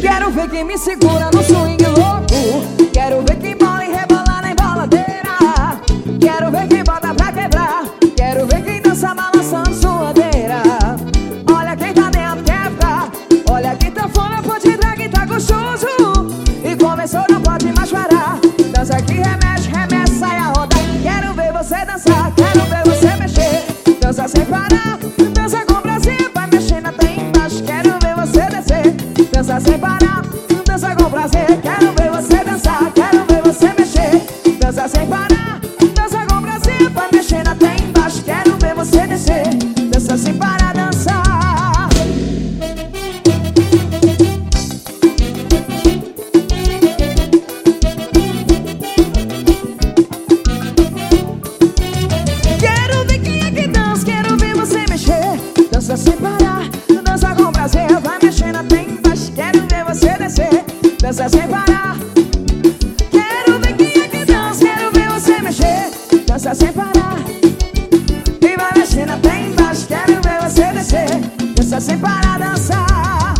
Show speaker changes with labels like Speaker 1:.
Speaker 1: Quero ver quem me segura no swing louco. Quero ver quem bola e rebola na embaladeira. Quero ver quem bota pra quebrar. Quero ver quem dança balançando suadeira Olha quem tá dentro quebra. Olha quem tá fora, pode drag, tá gostoso. E começou, não pode mais parar Dança que remexe, remessa, sai a roda. Quero ver você dançar, quero ver você mexer. Dança sem parar, dança com dança sem parar, dança com prazer. Quero ver você dançar, quero ver você mexer. Dança sem parar, dança com prazer. Vai mexendo até embaixo, quero ver você descer. Dança sem parar, dançar. Quero ver quem é que dança, quero ver você mexer. Dança sem parar. E vai mexendo até embaixo, quero ver você descer. Dança sem parar, dançar.